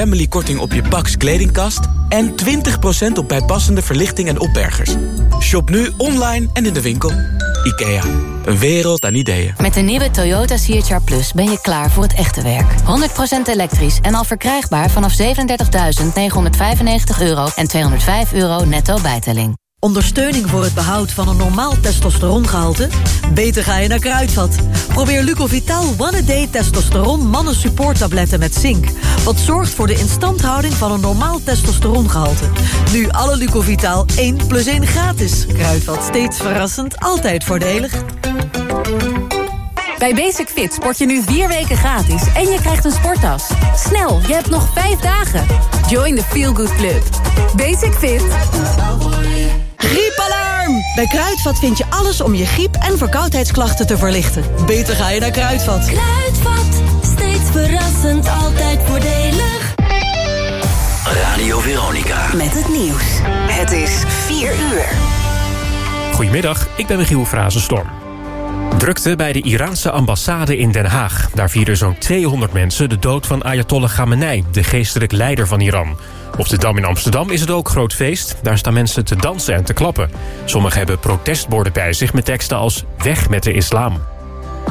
family korting op je Pax kledingkast... en 20% op bijpassende verlichting en opbergers. Shop nu online en in de winkel. IKEA, een wereld aan ideeën. Met de nieuwe Toyota CHR Plus ben je klaar voor het echte werk. 100% elektrisch en al verkrijgbaar vanaf 37.995 euro... en 205 euro netto bijtelling. Ondersteuning voor het behoud van een normaal testosterongehalte? Beter ga je naar Kruidvat. Probeer Lucovital One Day Testosteron Mannen Support Tabletten met zink. Wat zorgt voor de instandhouding van een normaal testosterongehalte. Nu alle Lucovital 1 plus 1 gratis. Kruidvat steeds verrassend, altijd voordelig. Bij Basic Fit sport je nu vier weken gratis en je krijgt een sporttas. Snel, je hebt nog vijf dagen. Join the Feel Good Club. Basic Fit. Griepalarm! Bij Kruidvat vind je alles om je griep- en verkoudheidsklachten te verlichten. Beter ga je naar Kruidvat. Kruidvat, steeds verrassend, altijd voordelig. Radio Veronica. Met het nieuws. Het is 4 uur. Goedemiddag, ik ben Michiel Frazenstorm. Drukte bij de Iraanse ambassade in Den Haag. Daar vierden zo'n 200 mensen de dood van Ayatollah Khamenei... de geestelijk leider van Iran. Op de Dam in Amsterdam is het ook groot feest. Daar staan mensen te dansen en te klappen. Sommigen hebben protestborden bij zich met teksten als... weg met de islam.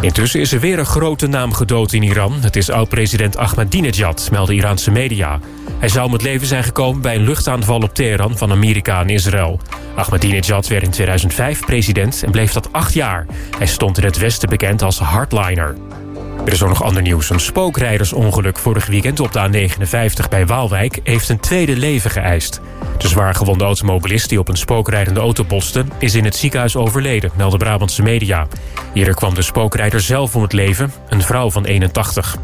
Intussen is er weer een grote naam gedood in Iran. Het is oud-president Ahmadinejad, melden Iraanse media. Hij zou om het leven zijn gekomen bij een luchtaanval op Teheran van Amerika en Israël. Ahmadinejad werd in 2005 president en bleef dat acht jaar. Hij stond in het Westen bekend als hardliner. Er is ook nog ander nieuws. Een spookrijdersongeluk vorig weekend op de A59 bij Waalwijk... heeft een tweede leven geëist. De zwaargewonde automobilist die op een spookrijdende auto botste... is in het ziekenhuis overleden, melden Brabantse media. Eerder kwam de spookrijder zelf om het leven, een vrouw van 81.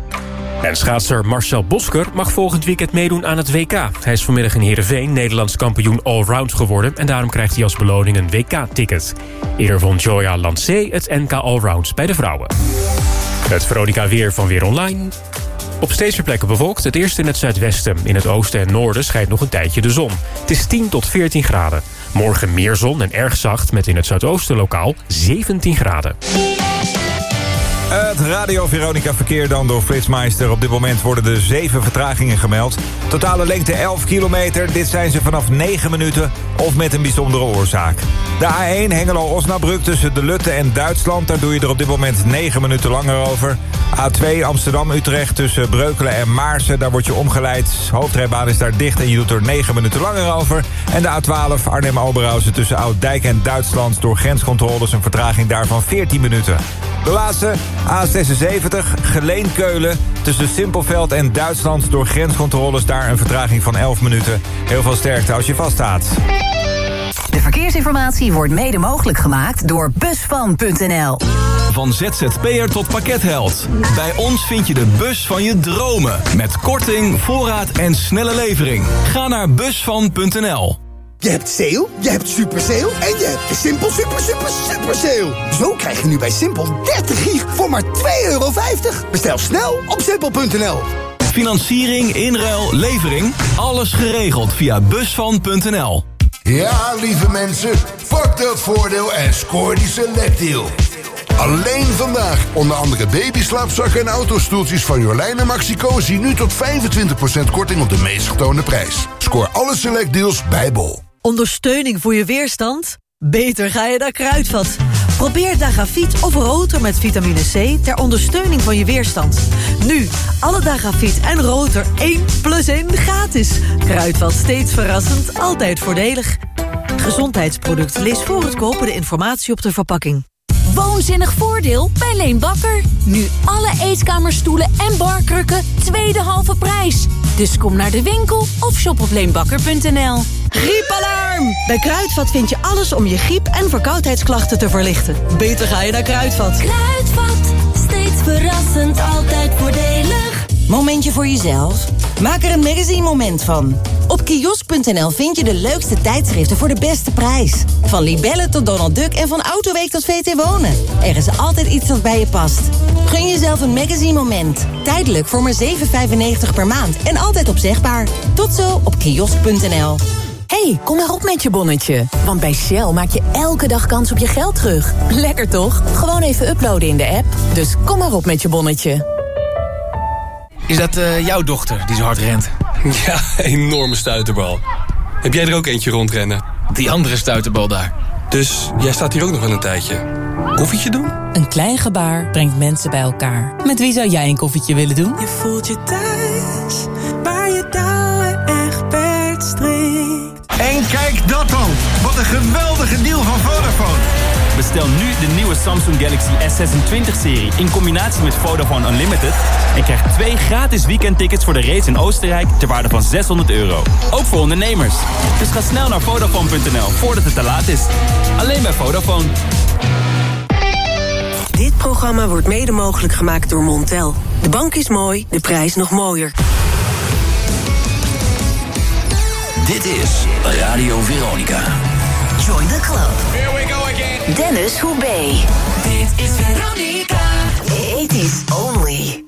En schaatser Marcel Bosker mag volgend weekend meedoen aan het WK. Hij is vanmiddag in Heerenveen Nederlands kampioen allround geworden... en daarom krijgt hij als beloning een WK-ticket. Eerder won Joya Lancé het NK Allround bij de vrouwen. Het Veronica Weer van Weer Online. Op steeds meer plekken bewolkt. Het eerst in het zuidwesten. In het oosten en noorden schijnt nog een tijdje de zon. Het is 10 tot 14 graden. Morgen meer zon en erg zacht met in het zuidoosten lokaal 17 graden. Het Radio Veronica verkeer dan door Flitsmeister. Op dit moment worden er 7 vertragingen gemeld. Totale lengte 11 kilometer. Dit zijn ze vanaf 9 minuten of met een bijzondere oorzaak. De A1 Hengelo-Osnabrück tussen de Lutte en Duitsland. Daar doe je er op dit moment 9 minuten langer over. A2 Amsterdam-Utrecht tussen Breukelen en Maarsen. Daar word je omgeleid. Hoofdrijbaan is daar dicht en je doet er 9 minuten langer over. En de A12 Arnhem-Oberhausen tussen Oud-Dijk en Duitsland... door grenscontroles een vertraging daarvan 14 minuten. De laatste, A76, Geleen-Keulen. Tussen Simpelveld en Duitsland door grenscontroles daar een vertraging van 11 minuten. Heel veel sterkte als je vaststaat. De verkeersinformatie wordt mede mogelijk gemaakt door Busvan.nl. Van ZZP'er tot pakketheld. Bij ons vind je de bus van je dromen. Met korting, voorraad en snelle levering. Ga naar Busvan.nl. Je hebt sale, je hebt super sale en je hebt de Simpel super super super sale. Zo krijg je nu bij Simpel 30 gig voor maar 2,50 euro. Bestel snel op simpel.nl. Financiering, inruil, levering. Alles geregeld via Busvan.nl. Ja, lieve mensen, pak dat voordeel en scoor die selectdeal. Alleen vandaag onder andere babyslaapzakken en autostoeltjes van Jolijn en Maxi Cosi nu tot 25% korting op de meest getoonde prijs. Scoor alle selectdeals bij Bol. Ondersteuning voor je weerstand? Beter ga je naar Kruidvat. Probeer Dagafiet of Rotor met vitamine C ter ondersteuning van je weerstand. Nu, alle Dagafiet en Rotor 1 plus 1 gratis. Kruidvat steeds verrassend, altijd voordelig. Gezondheidsproduct, lees voor het kopen de informatie op de verpakking. Woonzinnig voordeel bij Leen Bakker. Nu alle eetkamerstoelen en barkrukken tweede halve prijs. Dus kom naar de winkel of shop op leenbakker.nl. Griepalarm! Bij Kruidvat vind je alles om je griep- en verkoudheidsklachten te verlichten. Beter ga je naar Kruidvat. Kruidvat, steeds verrassend, altijd voordelig. Momentje voor jezelf? Maak er een magazine moment van. Op kiosk.nl vind je de leukste tijdschriften voor de beste prijs. Van Libelle tot Donald Duck en van Autoweek tot VT Wonen. Er is altijd iets dat bij je past. Gun jezelf een magazine moment. Tijdelijk voor maar 7,95 per maand en altijd opzegbaar. Tot zo op kiosk.nl. hey, kom maar op met je bonnetje. Want bij Shell maak je elke dag kans op je geld terug. Lekker toch? Gewoon even uploaden in de app. Dus kom maar op met je bonnetje. Is dat eh, jouw dochter die zo hard rent? Ja, enorme stuiterbal. Heb jij er ook eentje rondrennen? Die andere stuiterbal daar. Dus jij staat hier ook nog wel een tijdje. Koffietje doen? Een klein gebaar brengt mensen bij elkaar. Met wie zou jij een koffietje willen doen? Je voelt je thuis, waar je touwen echt strikt. En kijk dat dan! Wat een geweldige deal van Vodafone! Bestel nu de nieuwe Samsung Galaxy S26-serie in combinatie met Vodafone Unlimited... en krijg twee gratis weekendtickets voor de race in Oostenrijk ter waarde van 600 euro. Ook voor ondernemers. Dus ga snel naar Vodafone.nl voordat het te laat is. Alleen bij Vodafone. Dit programma wordt mede mogelijk gemaakt door Montel. De bank is mooi, de prijs nog mooier. Dit is Radio Veronica. Join the club. Here we go. Dennis Hoebe. Dit is Veronica. 80s only.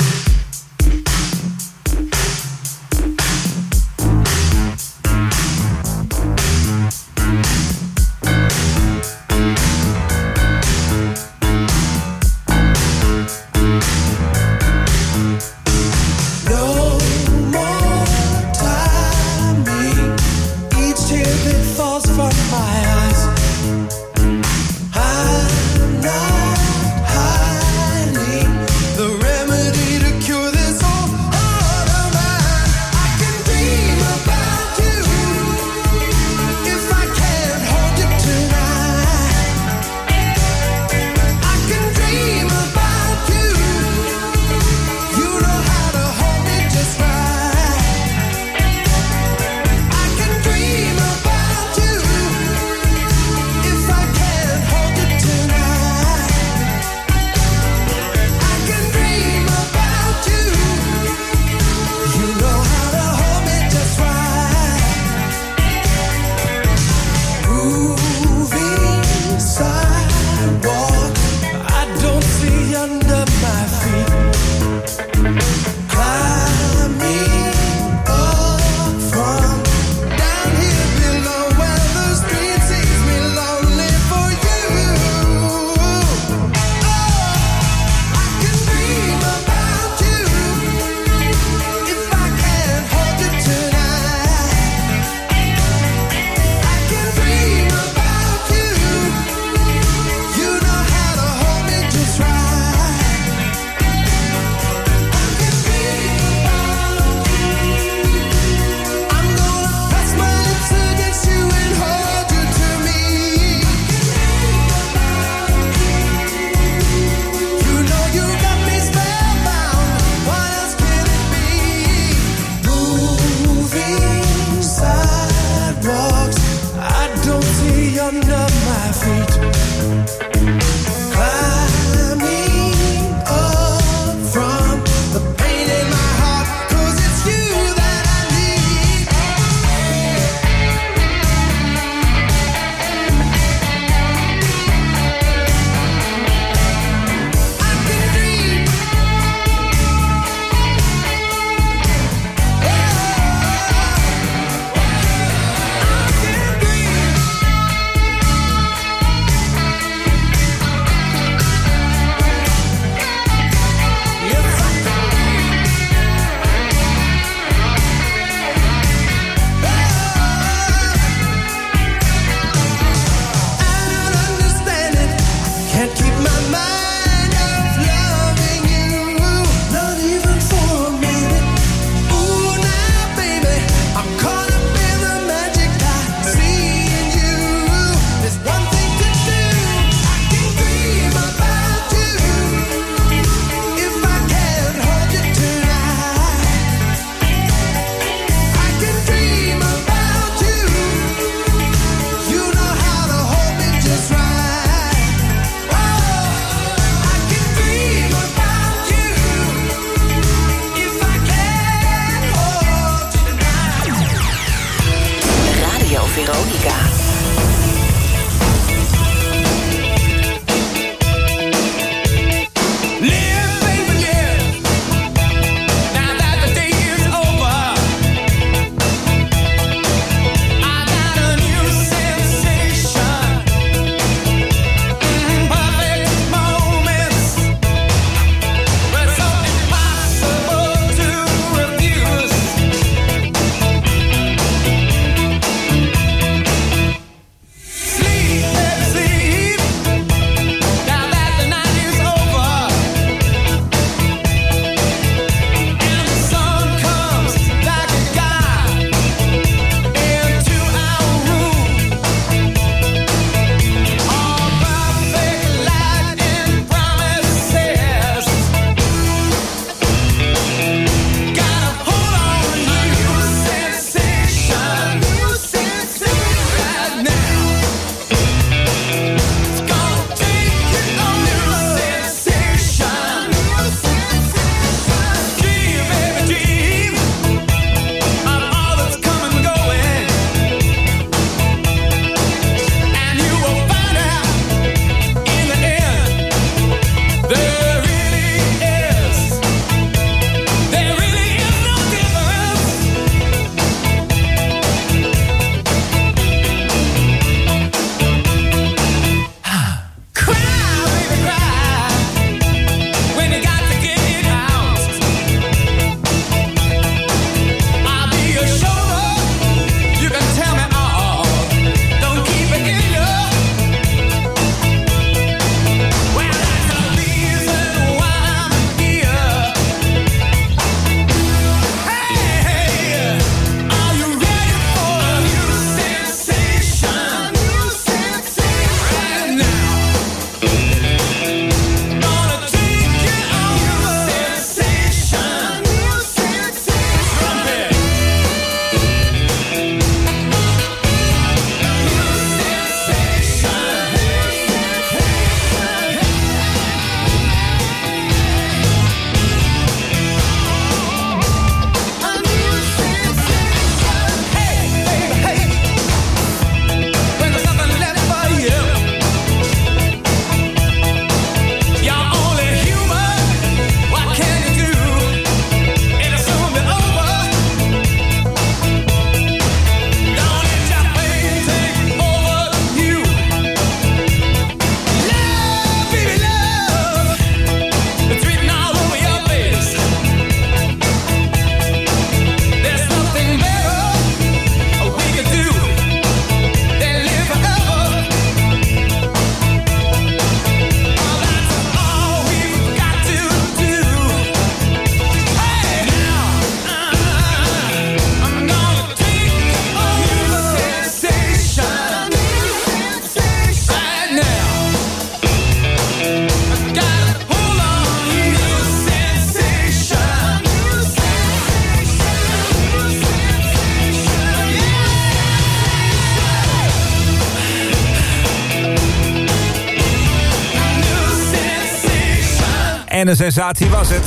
En een sensatie was het.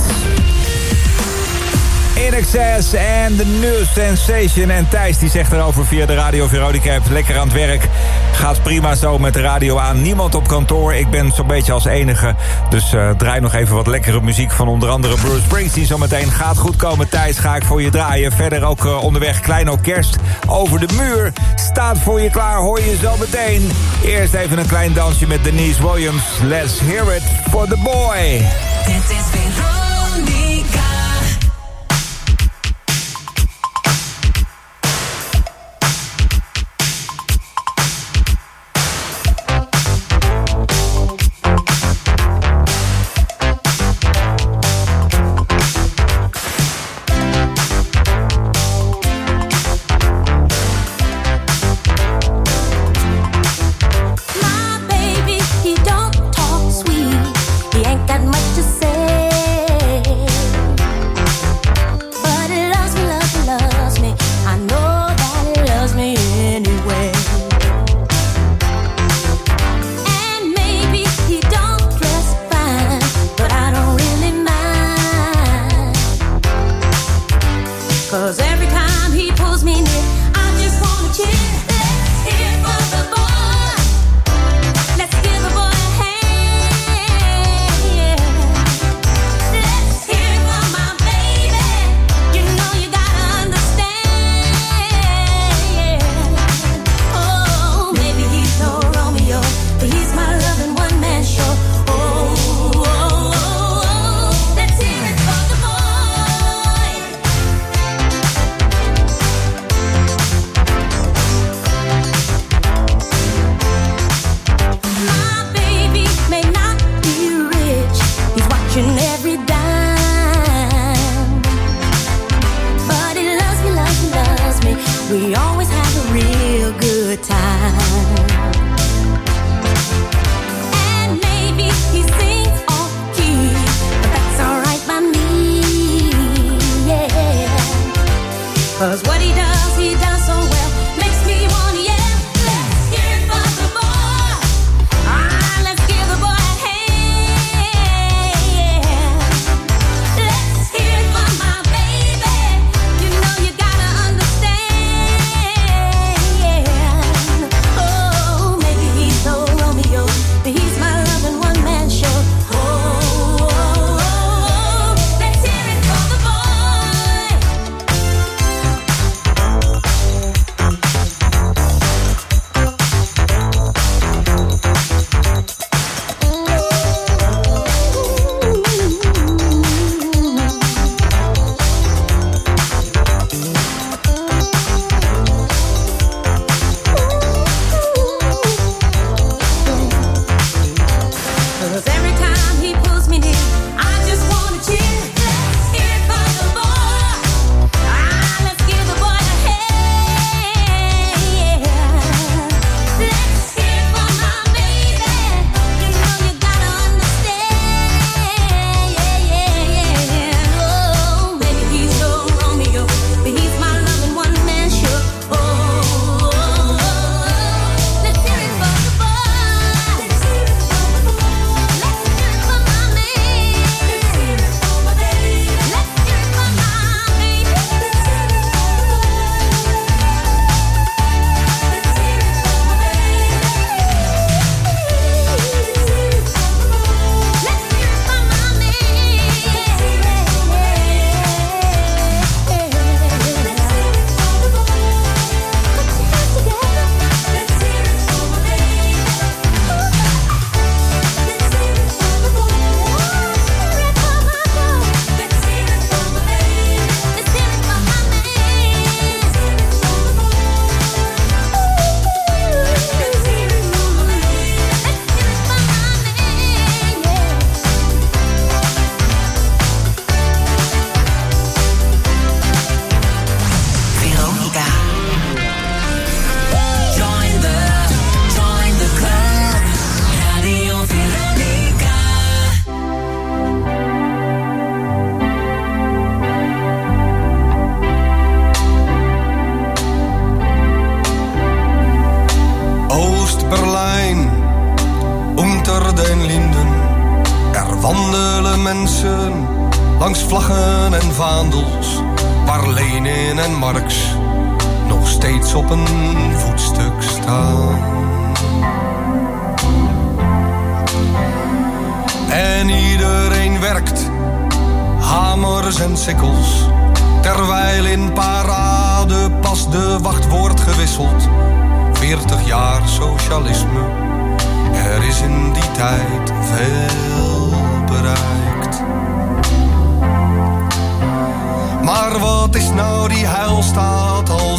In Excess en The New Sensation. En Thijs die zegt erover via de radio Veronica. Lekker aan het werk. Gaat prima zo met de radio aan. Niemand op kantoor. Ik ben zo'n beetje als enige. Dus eh, draai nog even wat lekkere muziek van onder andere Bruce Springsteen zometeen. Gaat goed komen Thijs. Ga ik voor je draaien. Verder ook eh, onderweg Kleino Kerst. Over de muur. Staat voor je klaar. Hoor je zo meteen. Eerst even een klein dansje met Denise Williams. Let's hear it for the boy. Het is weer rood.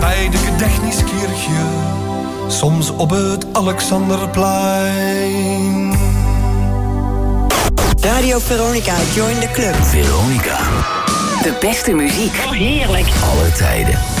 bij de Gedächtniskirche soms op het Alexanderplein. Radio Veronica, join the club. Veronica. De beste muziek. Oh, heerlijk. Alle tijden.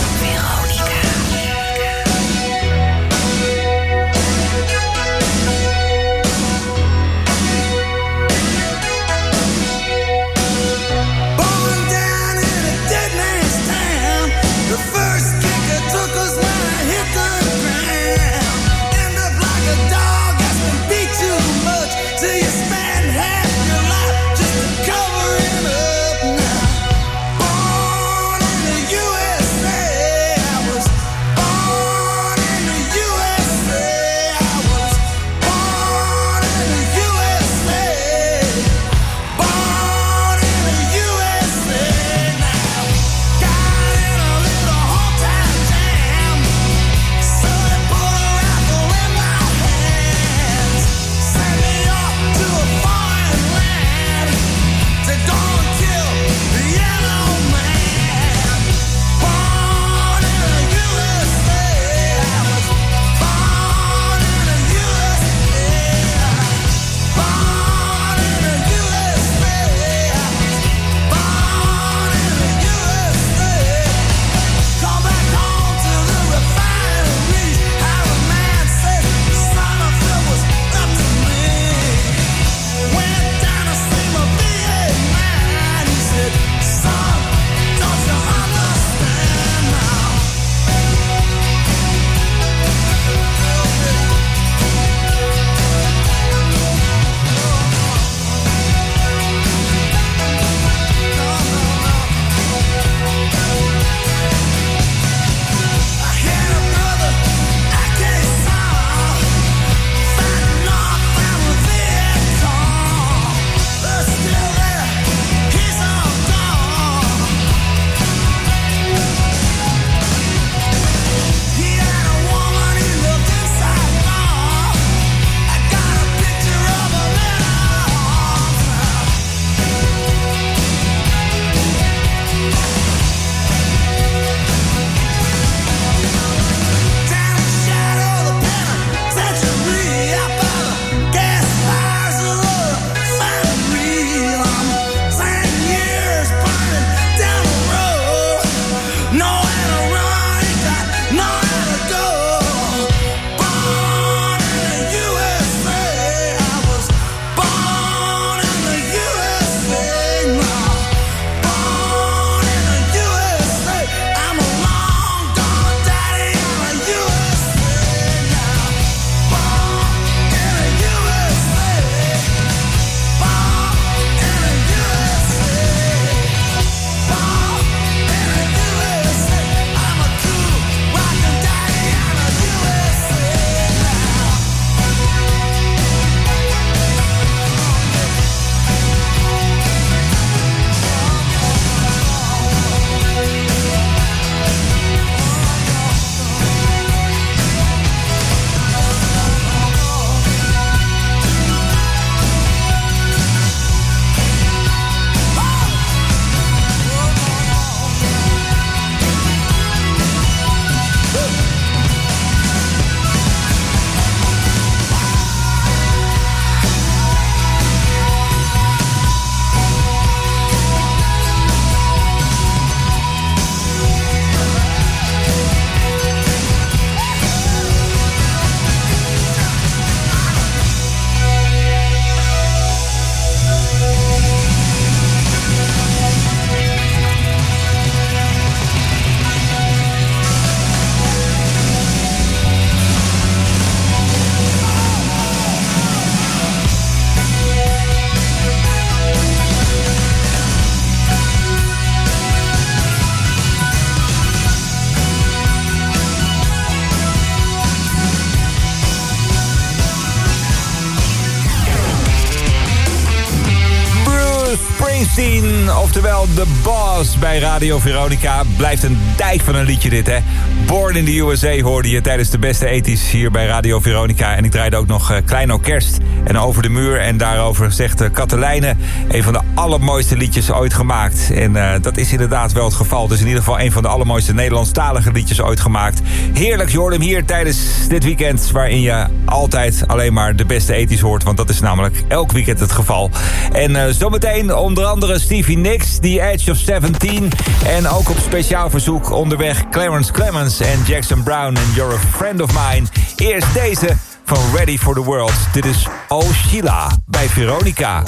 Radio Veronica. Blijft een dijk van een liedje dit, hè. Born in the USA hoorde je tijdens de beste ethisch hier bij Radio Veronica. En ik draaide ook nog eh, Klein Orkest en Over de Muur. En daarover zegt uh, Katelijne een van de allermooiste liedjes ooit gemaakt. En uh, dat is inderdaad wel het geval. Is in ieder geval een van de allermooiste Nederlandstalige liedjes ooit gemaakt. Heerlijk, je hem hier tijdens dit weekend... waarin je altijd alleen maar de beste ethisch hoort. Want dat is namelijk elk weekend het geval. En uh, zometeen onder andere Stevie Nicks, The Edge of 17. En ook op speciaal verzoek onderweg Clarence Clemens en Jackson Brown en You're a Friend of Mine. Eerst deze van Ready for the World. Dit is Oh Sheila bij Veronica.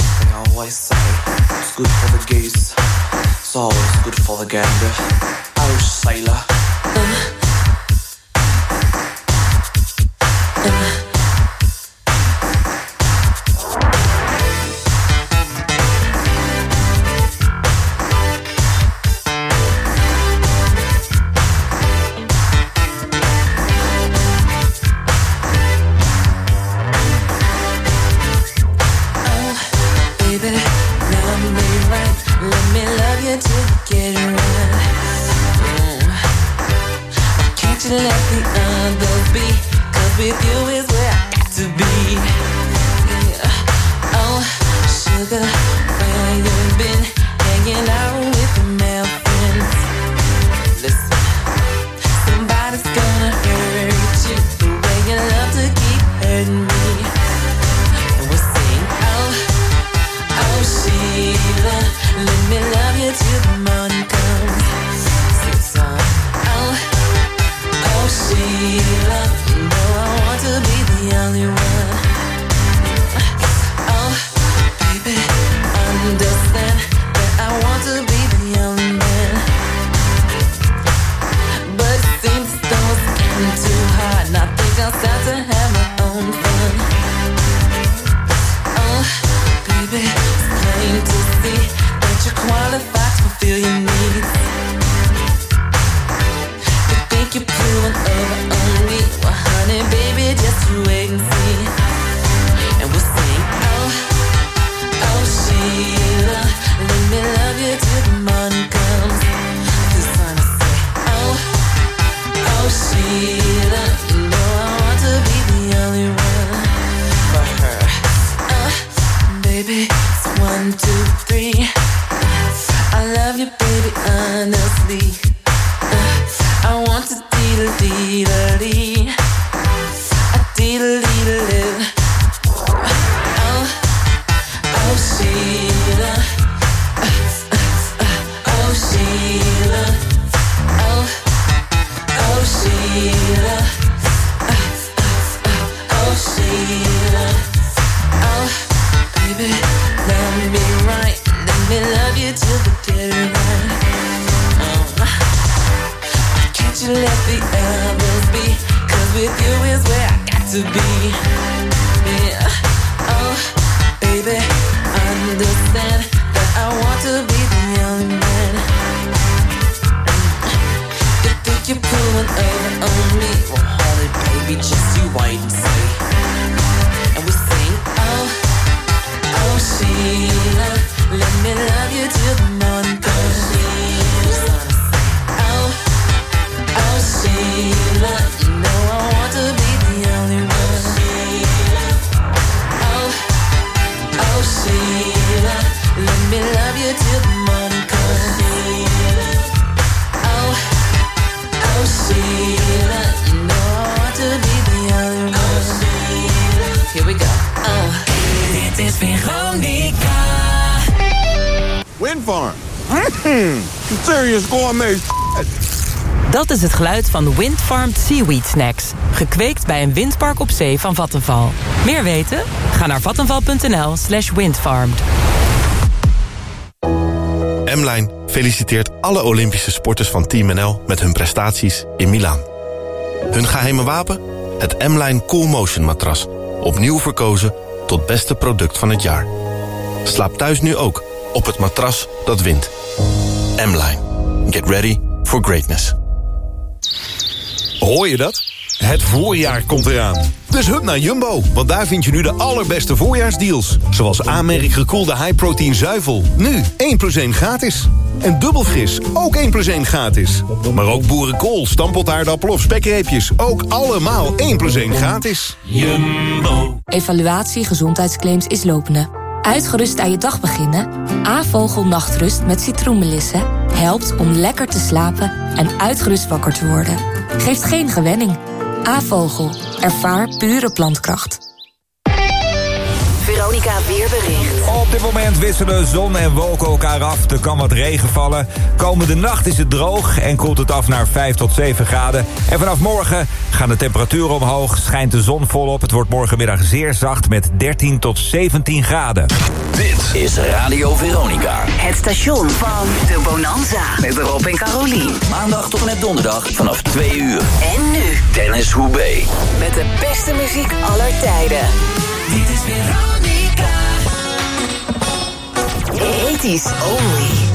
Is Veronica. Windfarm. Mm, serious gourmet Dat is het geluid van Windfarmed Seaweed Snacks. Gekweekt bij een windpark op zee van Vattenval. Meer weten? Ga naar vattenval.nl slash windfarmed. M-Line feliciteert alle Olympische sporters van Team NL... met hun prestaties in Milaan. Hun geheime wapen? Het M-Line Cool Motion matras. Opnieuw verkozen tot beste product van het jaar. Slaap thuis nu ook op het matras dat wint. M-Line. Get ready for greatness. Hoor je dat? Het voorjaar komt eraan. Dus hup naar Jumbo, want daar vind je nu de allerbeste voorjaarsdeals. Zoals aanmerk gekoelde high-protein zuivel. Nu 1 plus 1 gratis. En dubbel fris, ook 1 plus 1 gratis. Maar ook boerenkool, stampotaardappel of spekreepjes. Ook allemaal 1 plus 1 gratis. Jumbo. Evaluatie gezondheidsclaims is lopende. Uitgerust aan je dag beginnen? A-vogel nachtrust met citroenmelissen helpt om lekker te slapen en uitgerust wakker te worden. Geeft geen gewenning. A-vogel. Ervaar pure plantkracht. Veronica Weerbericht. Op dit moment wisselen zon en wolken elkaar af. Er kan wat regen vallen. Komende nacht is het droog en koelt het af naar 5 tot 7 graden. En vanaf morgen gaan de temperaturen omhoog. Schijnt de zon volop. Het wordt morgenmiddag zeer zacht met 13 tot 17 graden. Dit is Radio Veronica. Het station van de Bonanza. Met Rob en Carolien. Maandag tot en met donderdag vanaf 2 uur. En nu. Dennis Hoebe. Met de beste muziek aller tijden. Dit is Veronica. 80s only.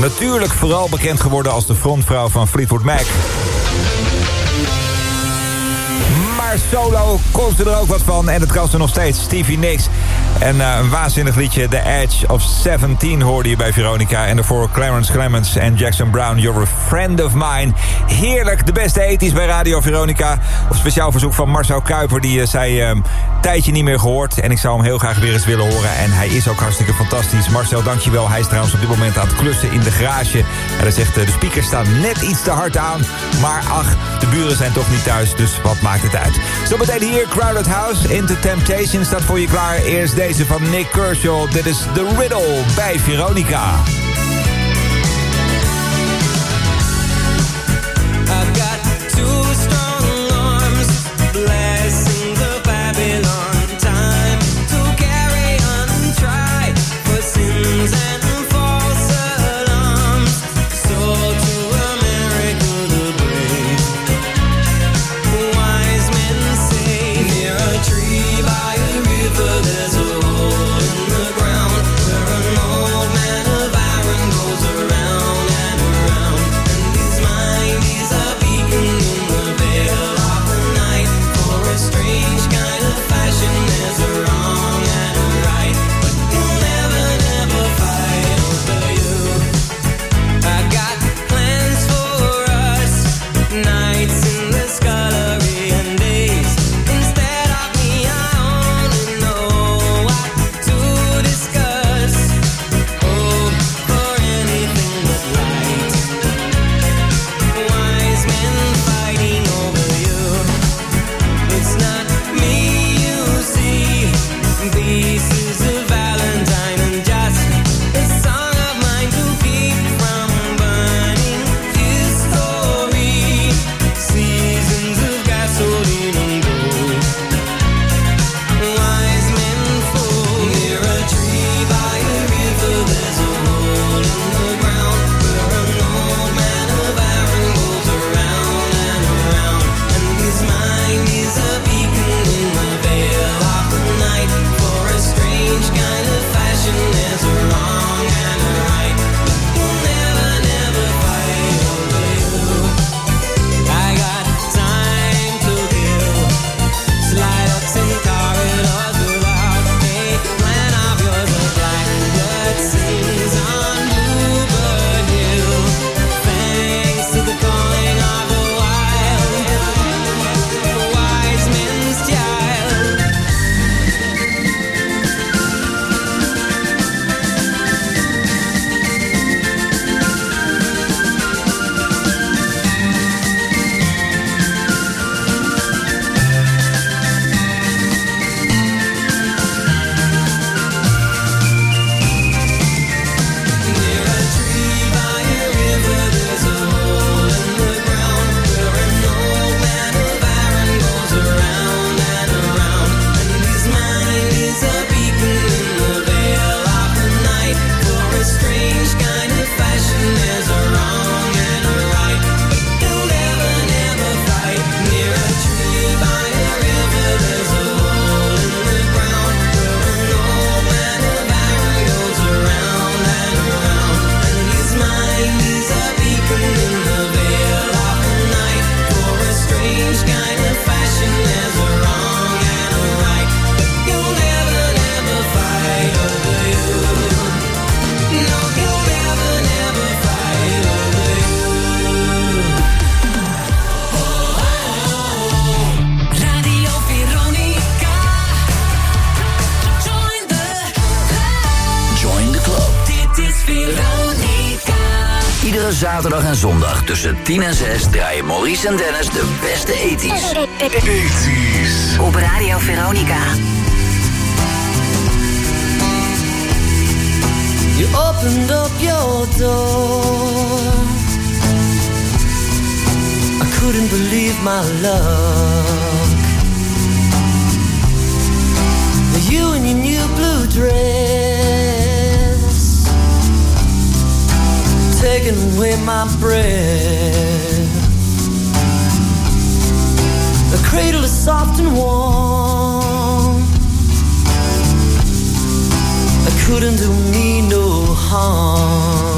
Natuurlijk vooral bekend geworden als de frontvrouw van Fleetwood Mac. Maar solo kon ze er ook wat van en dat kan ze nog steeds. Stevie Nicks. En eh, een waanzinnig liedje, The Edge of 17 hoorde je bij Veronica. En daarvoor Clarence Clemens en Jackson Brown, You're a Friend of Mine. Heerlijk, de beste ethisch bij Radio Veronica. Op speciaal verzoek van Marcel Kuiper, die eh, zei... een tijdje niet meer gehoord en ik zou hem heel graag weer eens willen horen. En hij is ook hartstikke fantastisch. Marcel, dankjewel. Hij is trouwens op dit moment aan het klussen in de garage. En hij zegt, eh, de speakers staan net iets te hard aan. Maar ach, de buren zijn toch niet thuis, dus wat maakt het uit. Zometeen hier, Crowded House, Into Temptation staat voor je klaar. Eerst deze van Nick Kershaw. Dit is The Riddle bij Veronica. Zondag tussen 10 en 6 draaien Maurice en Dennis de beste ethisch. Op Radio Veronica. You opened up your door. I couldn't believe my luck. You in your new blue dress, taking away my breath. The cradle is soft and warm. I couldn't do me no harm.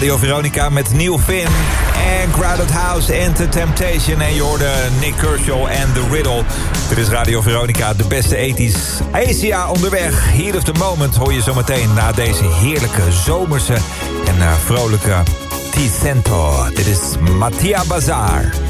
Radio Veronica met Neil Finn en Crowded House en The Temptation. En je Nick Kershaw en The Riddle. Dit is Radio Veronica, de beste ethisch. Asia onderweg, Heat of the Moment hoor je zometeen... na deze heerlijke zomerse en uh, vrolijke Ticento. Dit is Mattia Bazaar.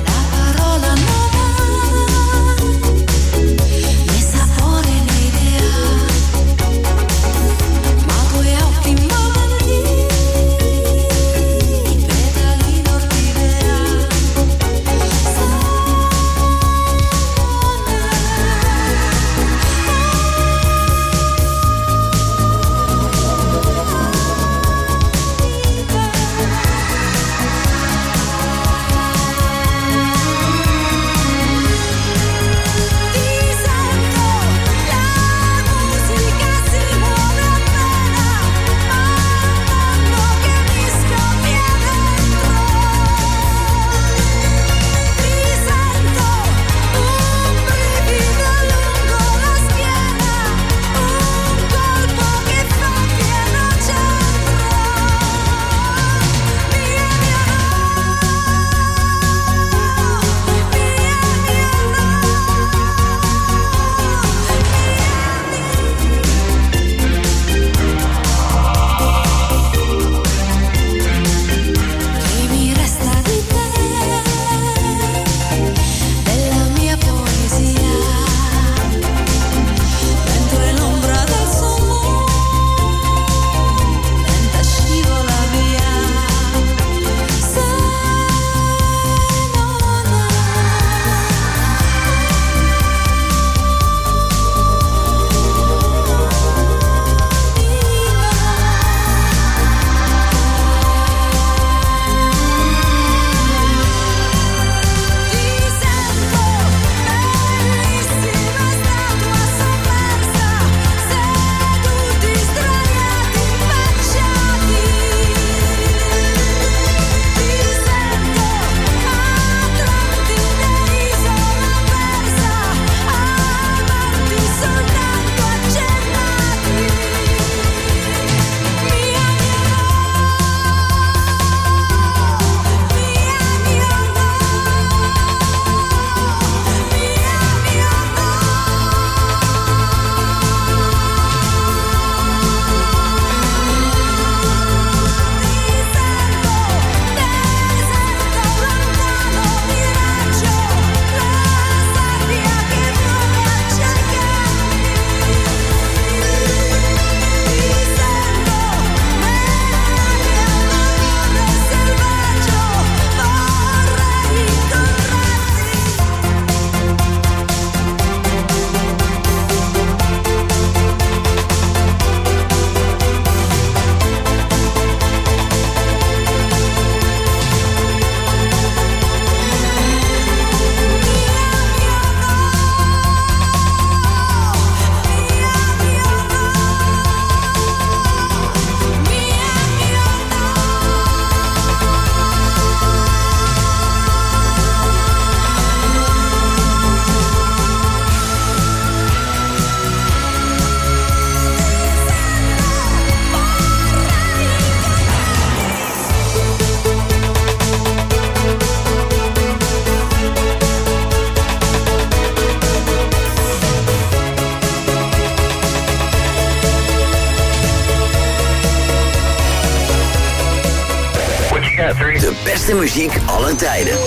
Tijden.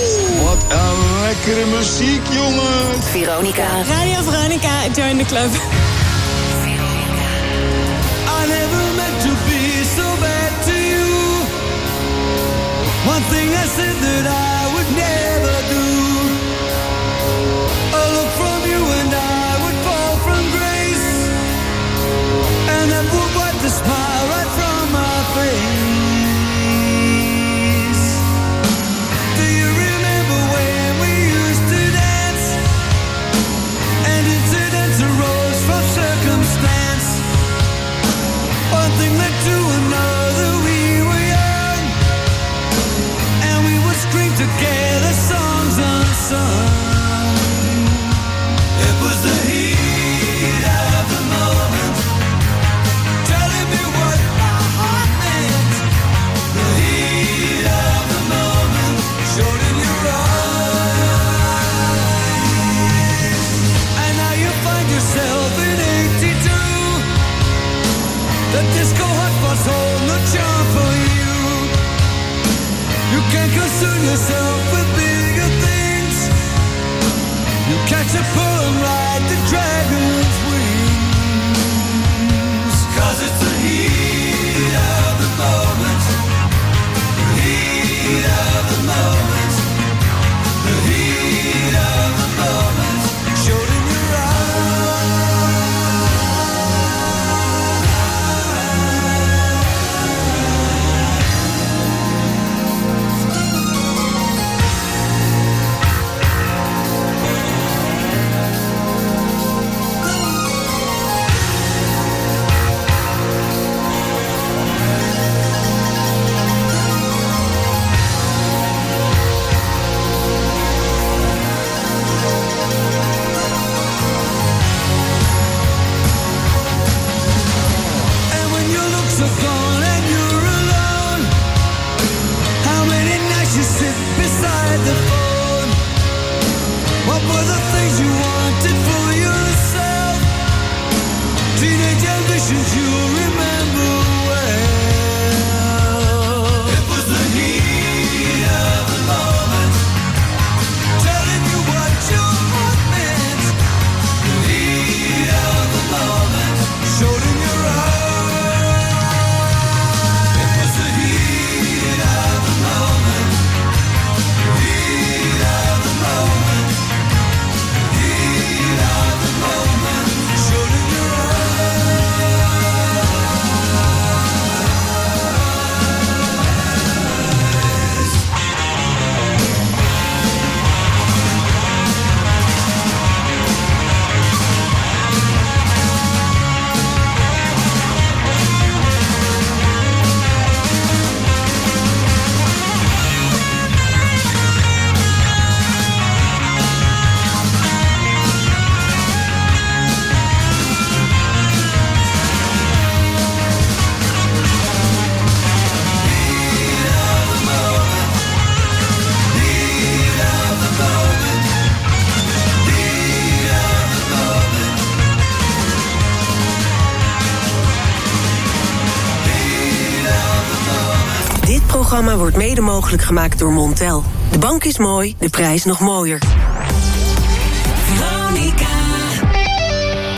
Programma wordt mede mogelijk gemaakt door Montel. De bank is mooi, de prijs nog mooier.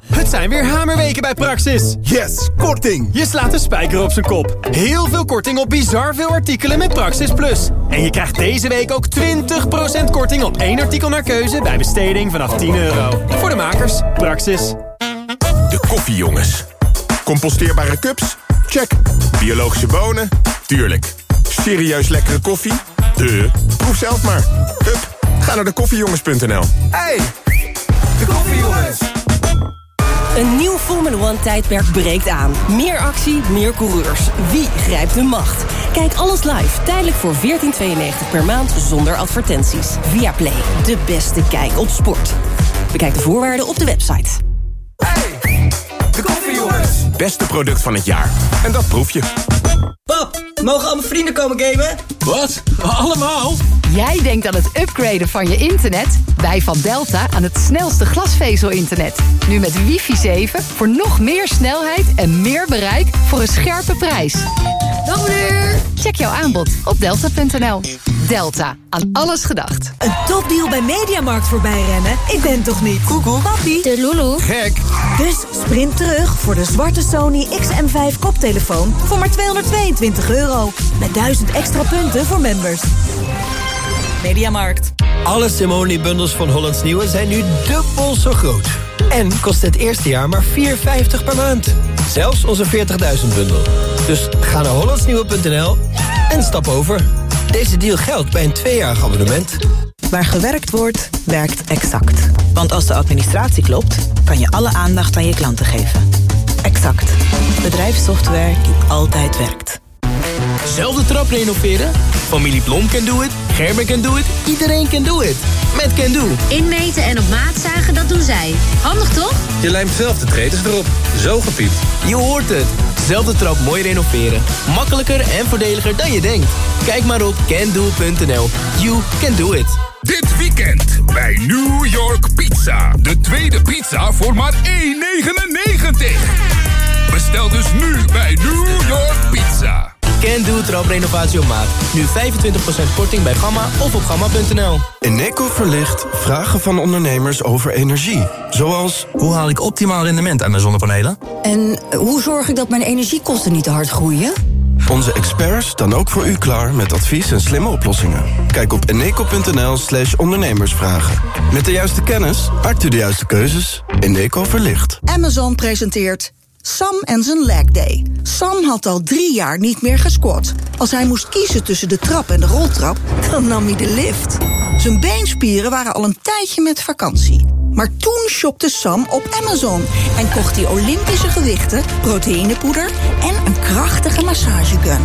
Het zijn weer hamerweken bij Praxis. Yes, korting. Je slaat de spijker op zijn kop. Heel veel korting op bizar veel artikelen met Praxis Plus. En je krijgt deze week ook 20% korting op één artikel naar keuze... bij besteding vanaf 10 euro. Voor de makers, Praxis. De koffiejongens. Composteerbare cups? Check. Biologische bonen? Tuurlijk. Serieus lekkere koffie? De. Proef zelf maar. Hup, ga naar de koffiejongens.nl. Hey, de koffiejongens. Een nieuw Formula One tijdperk breekt aan. Meer actie, meer coureurs. Wie grijpt de macht? Kijk alles live, tijdelijk voor 14,92 per maand zonder advertenties. Via Play, de beste kijk op sport. Bekijk de voorwaarden op de website. De koffiejongens. Beste product van het jaar. En dat proef je. Mogen al mijn vrienden komen gamen? Wat? Allemaal? Jij denkt aan het upgraden van je internet? Wij van Delta aan het snelste glasvezel-internet. Nu met wifi 7 voor nog meer snelheid en meer bereik voor een scherpe prijs. Check jouw aanbod op delta.nl. Delta, aan alles gedacht. Een topdeal bij Mediamarkt voorbij rennen? Ik ben toch niet? Google. Papi. De Lulu. Gek. Dus sprint terug voor de zwarte Sony XM5 koptelefoon voor maar 222 euro. Met 1000 extra punten voor members. Mediamarkt. Alle Simone-bundels van Hollands Nieuwe zijn nu dubbel zo groot. En kost het eerste jaar maar 4,50 per maand. Zelfs onze 40.000-bundel. Dus ga naar hollandsnieuwe.nl en stap over. Deze deal geldt bij een tweejarig abonnement. Waar gewerkt wordt, werkt Exact. Want als de administratie klopt, kan je alle aandacht aan je klanten geven. Exact. Bedrijfssoftware die altijd werkt. Zelfde trap renoveren? Familie Blom can do it, Gerben can do it, iedereen can do it. Met Can Do. Inmeten en op maat zagen, dat doen zij. Handig toch? Je lijmt zelf de tretes erop. Zo gepiept. Je hoort het. Zelfde trap mooi renoveren. Makkelijker en voordeliger dan je denkt. Kijk maar op cando.nl. You can do it. Dit weekend bij New York Pizza. De tweede pizza voor maar 1,99. Bestel dus nu bij New York Pizza. Can Do traprenovatie op maat. Nu 25% korting bij Gamma of op gamma.nl. Eneco verlicht vragen van ondernemers over energie. Zoals, hoe haal ik optimaal rendement aan mijn zonnepanelen? En hoe zorg ik dat mijn energiekosten niet te hard groeien? Onze experts staan ook voor u klaar met advies en slimme oplossingen. Kijk op eneco.nl slash ondernemersvragen. Met de juiste kennis maakt u de juiste keuzes. Eneco verlicht. Amazon presenteert Sam en zijn leg day. Sam had al drie jaar niet meer gesquat. Als hij moest kiezen tussen de trap en de roltrap, dan nam hij de lift. Zijn beenspieren waren al een tijdje met vakantie. Maar toen shopte Sam op Amazon en kocht hij Olympische gewichten, proteïnepoeder en een krachtige massagegun.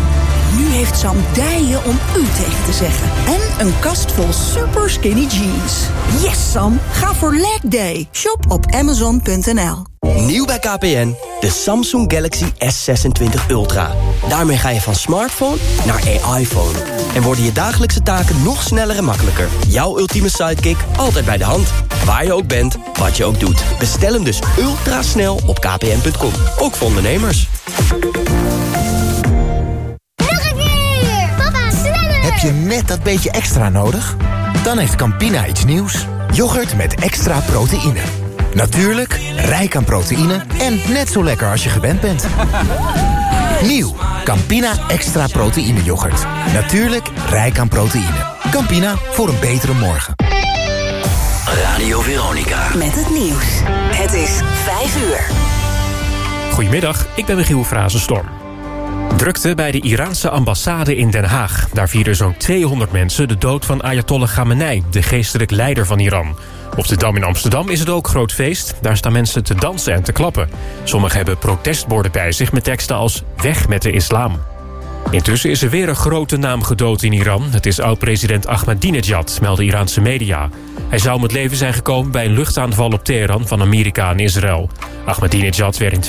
Nu heeft Sam dijen om u tegen te zeggen. En een kast vol super skinny jeans. Yes, Sam. Ga voor leg day. Shop op amazon.nl. Nieuw bij KPN, de Samsung Galaxy S26 Ultra. Daarmee ga je van smartphone naar AI-phone. En worden je dagelijkse taken nog sneller en makkelijker. Jouw ultieme sidekick altijd bij de hand. Waar je ook bent, wat je ook doet. Bestel hem dus ultra snel op kpn.com. Ook voor ondernemers. Heb je net dat beetje extra nodig? Dan heeft Campina iets nieuws. Yoghurt met extra proteïne. Natuurlijk, rijk aan proteïne en net zo lekker als je gewend bent. Nieuw, Campina extra proteïne yoghurt. Natuurlijk, rijk aan proteïne. Campina, voor een betere morgen. Radio Veronica. Met het nieuws. Het is 5 uur. Goedemiddag, ik ben Michiel Frazenstorm. Drukte bij de Iraanse ambassade in Den Haag. Daar vierden zo'n 200 mensen de dood van Ayatollah Khamenei... de geestelijk leider van Iran. Op de Dam in Amsterdam is het ook groot feest. Daar staan mensen te dansen en te klappen. Sommigen hebben protestborden bij zich met teksten als... weg met de islam. Intussen is er weer een grote naam gedood in Iran. Het is oud-president Ahmadinejad, melden Iraanse media. Hij zou om het leven zijn gekomen bij een luchtaanval op Teheran... van Amerika en Israël. Ahmadinejad werd in